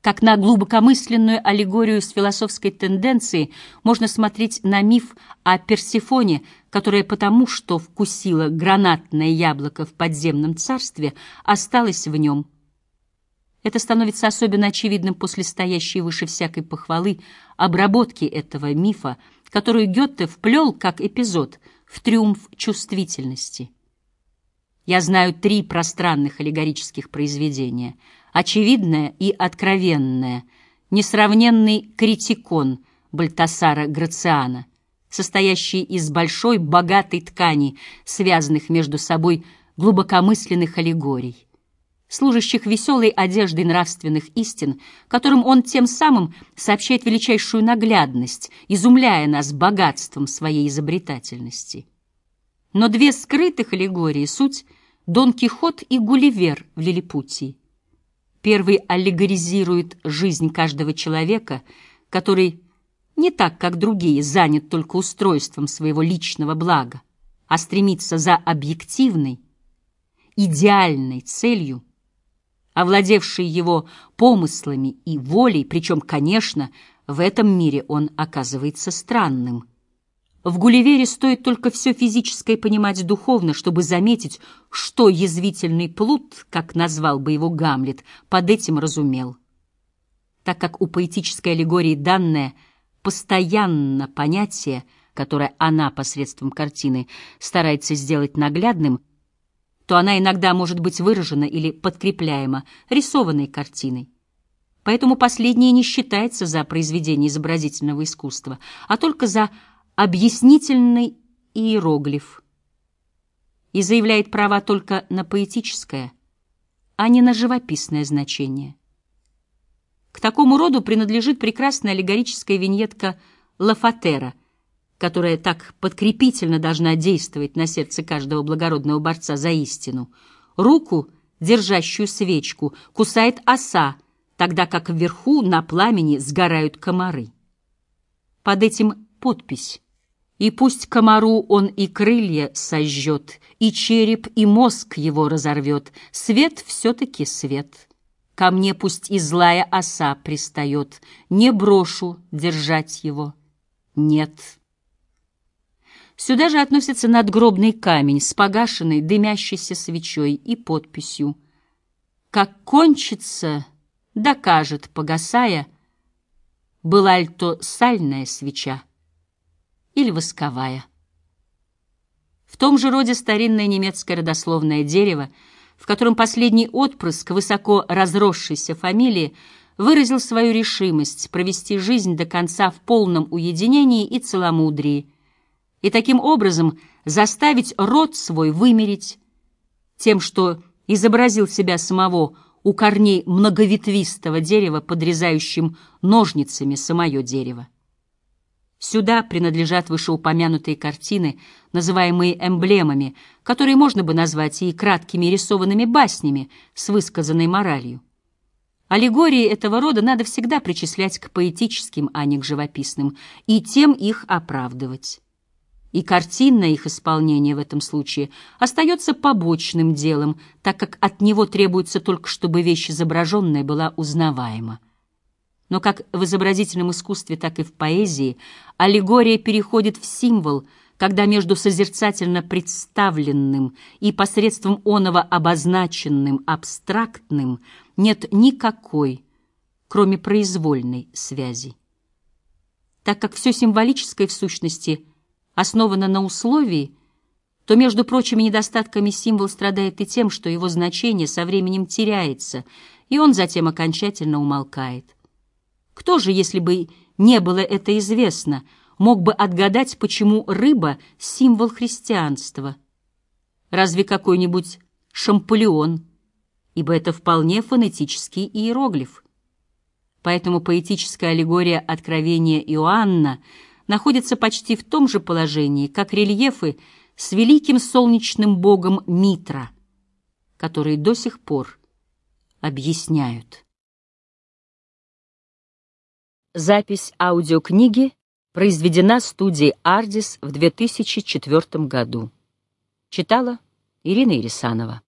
Как на глубокомысленную аллегорию с философской тенденцией можно смотреть на миф о Персифоне, которая потому, что вкусила гранатное яблоко в подземном царстве, осталась в нем. Это становится особенно очевидным после стоящей выше всякой похвалы обработки этого мифа, которую Гёте вплел как эпизод в триумф чувствительности. Я знаю три пространных аллегорических произведения — очевидное и откровенное, несравненный критикон Бальтасара Грациана, состоящий из большой богатой ткани, связанных между собой глубокомысленных аллегорий, служащих веселой одеждой нравственных истин, которым он тем самым сообщает величайшую наглядность, изумляя нас богатством своей изобретательности. Но две скрытых аллегории — суть Дон Кихот и Гулливер в Лилипутии. Первый аллегоризирует жизнь каждого человека, который не так, как другие, занят только устройством своего личного блага, а стремится за объективной, идеальной целью, овладевшей его помыслами и волей, причем, конечно, в этом мире он оказывается странным – в Гулливере стоит только все физическое понимать духовно, чтобы заметить, что язвительный плут, как назвал бы его Гамлет, под этим разумел. Так как у поэтической аллегории данное постоянно понятие, которое она посредством картины старается сделать наглядным, то она иногда может быть выражена или подкрепляема рисованной картиной. Поэтому последнее не считается за произведение изобразительного искусства, а только за объяснительный иероглиф и заявляет права только на поэтическое, а не на живописное значение. К такому роду принадлежит прекрасная аллегорическая виньетка Лафатера, которая так подкрепительно должна действовать на сердце каждого благородного борца за истину. Руку, держащую свечку, кусает оса, тогда как вверху на пламени сгорают комары. Под этим подпись и пусть комару он и крылья сожжет, И череп, и мозг его разорвет, Свет все-таки свет. Ко мне пусть и злая оса пристает, Не брошу держать его. Нет. Сюда же относится надгробный камень с погашенной дымящейся свечой и подписью. Как кончится, докажет, погасая, Была ли то сальная свеча или восковая. В том же роде старинное немецкое родословное дерево, в котором последний отпрыск высоко разросшейся фамилии выразил свою решимость провести жизнь до конца в полном уединении и целомудрии, и таким образом заставить род свой вымереть тем, что изобразил себя самого у корней многоветвистого дерева, подрезающим ножницами самое дерево. Сюда принадлежат вышеупомянутые картины, называемые эмблемами, которые можно бы назвать и краткими рисованными баснями с высказанной моралью. Аллегории этого рода надо всегда причислять к поэтическим, а не к живописным, и тем их оправдывать. И картинное их исполнение в этом случае остается побочным делом, так как от него требуется только, чтобы вещь изображенная была узнаваема. Но как в изобразительном искусстве, так и в поэзии аллегория переходит в символ, когда между созерцательно представленным и посредством оного обозначенным абстрактным нет никакой, кроме произвольной связи. Так как все символическое в сущности основано на условии, то между прочими недостатками символ страдает и тем, что его значение со временем теряется, и он затем окончательно умолкает. Кто же, если бы не было это известно, мог бы отгадать, почему рыба — символ христианства? Разве какой-нибудь шампулион? Ибо это вполне фонетический иероглиф. Поэтому поэтическая аллегория откровения Иоанна находится почти в том же положении, как рельефы с великим солнечным богом Митра, которые до сих пор объясняют. Запись аудиокниги произведена студией «Ардис» в 2004 году. Читала Ирина Ирисанова.